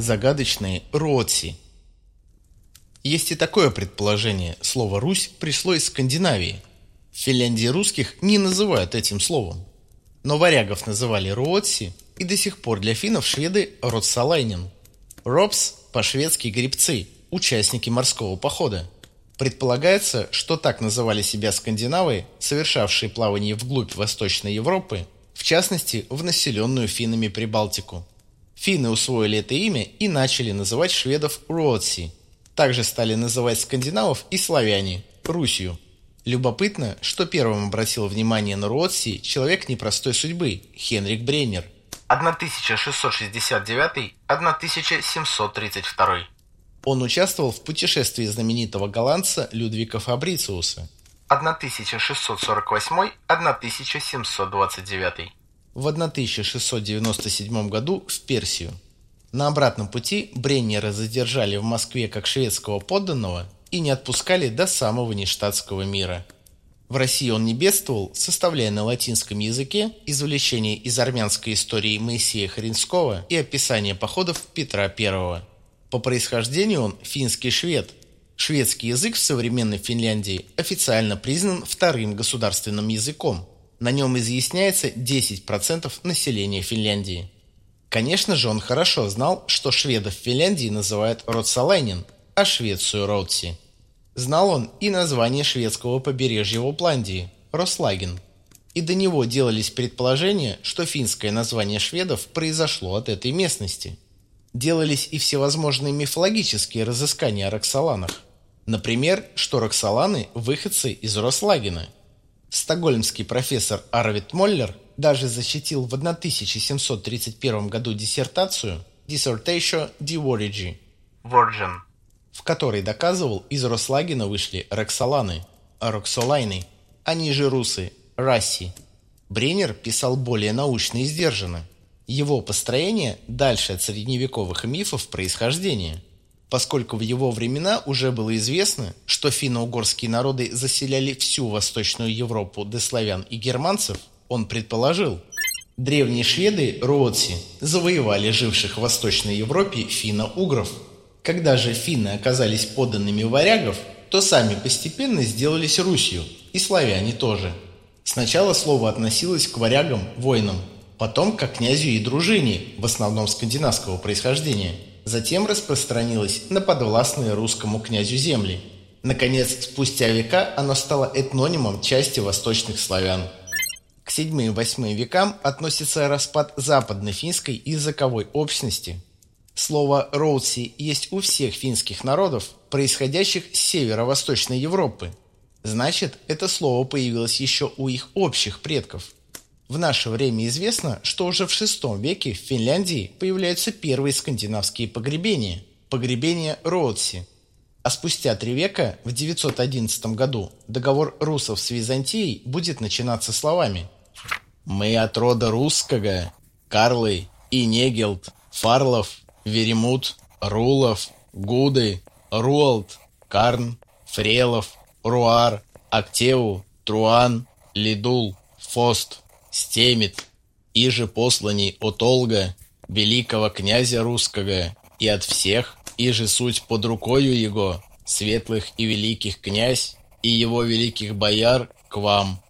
Загадочные Руотси. Есть и такое предположение. Слово «Русь» пришло из Скандинавии. В Финляндии русских не называют этим словом. Но варягов называли Руотси, и до сих пор для финнов шведы Ротсалайнен. Робс по-шведски грибцы, участники морского похода. Предполагается, что так называли себя скандинавы, совершавшие плавание вглубь Восточной Европы, в частности, в населенную финнами Прибалтику. Финны усвоили это имя и начали называть шведов Руотси. Также стали называть скандинавов и славяне – Русью. Любопытно, что первым обратил внимание на Руотси человек непростой судьбы – Хенрик Бреннер. 1669-1732. Он участвовал в путешествии знаменитого голландца Людвига Фабрициуса 1648-1729 в 1697 году в Персию. На обратном пути Бреннера задержали в Москве как шведского подданного и не отпускали до самого нештатского мира. В России он не бедствовал, составляя на латинском языке извлечения из армянской истории Моисея Хринского и описание походов Петра I. По происхождению он финский швед. Шведский язык в современной Финляндии официально признан вторым государственным языком. На нем изъясняется 10% населения Финляндии. Конечно же, он хорошо знал, что шведов в Финляндии называют Ротсалайнин, а Швецию – Ротси. Знал он и название шведского побережья в Упландии – Рослагин. И до него делались предположения, что финское название шведов произошло от этой местности – делались и всевозможные мифологические разыскания о Роксоланах. Например, что Роксоланы – выходцы из Рослагина. Стокгольмский профессор Арвид Моллер даже защитил в 1731 году диссертацию Dissertatio di Origin Virgin, в которой доказывал, из Рослагина вышли Роксоланы, Роксолайны, они же русы, Расси. Бреннер писал более научно и сдержанно. Его построение дальше от средневековых мифов происхождения, поскольку в его времена уже было известно, что финно-угорские народы заселяли всю Восточную Европу до славян и германцев, он предположил, древние шведы Роотси завоевали живших в Восточной Европе финно-угров. Когда же финны оказались подданными варягов, то сами постепенно сделались Русью, и славяне тоже. Сначала слово относилось к варягам, воинам, потом как князю и дружине, в основном скандинавского происхождения. Затем распространилось на подвластные русскому князю земли. Наконец, спустя века оно стало этнонимом части восточных славян. К 7-8 векам относится распад западно-финской языковой общности. Слово «роудси» есть у всех финских народов, происходящих с северо-восточной Европы. Значит, это слово появилось еще у их общих предков – в наше время известно, что уже в VI веке в Финляндии появляются первые скандинавские погребения – погребения Роудси. А спустя три века, в 911 году, договор русов с Византией будет начинаться словами «Мы от рода русского, Карлы, Инегелд, Фарлов, Веремут, Рулов, Гуды, Руалд, Карн, Фрелов, Руар, Актеу, Труан, Лидул, Фост, стемит, иже посланий от Олга, великого князя русского, и от всех, иже суть под рукою его, светлых и великих князь, и его великих бояр к вам,